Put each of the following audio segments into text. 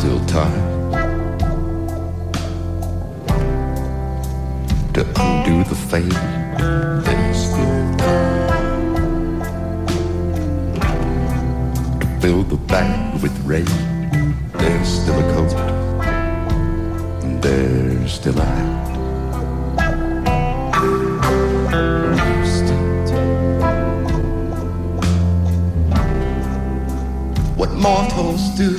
still time to undo the fate. There's still time to fill the bag with rain. There's still a coat, and there's still a hat. What mortals do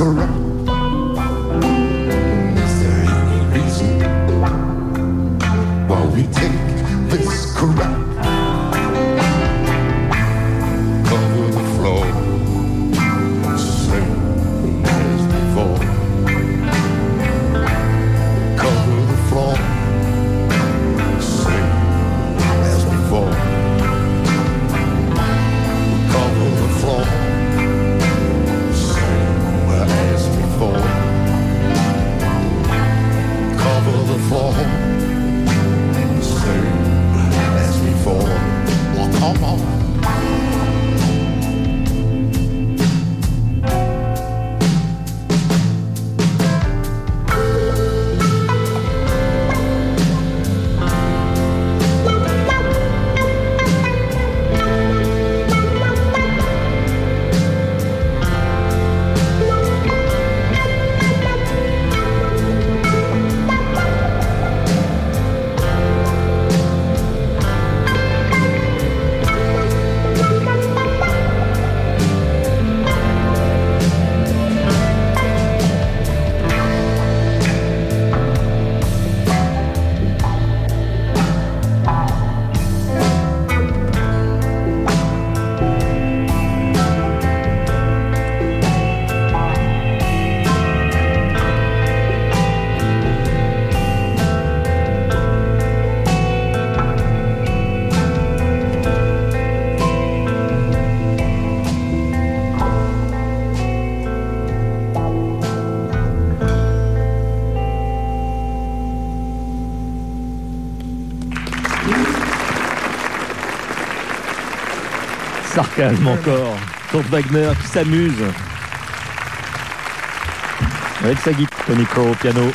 corrupt. sarcasme encore. Kurt Wagner qui s'amuse avec sa guitare, Tony Crow au piano.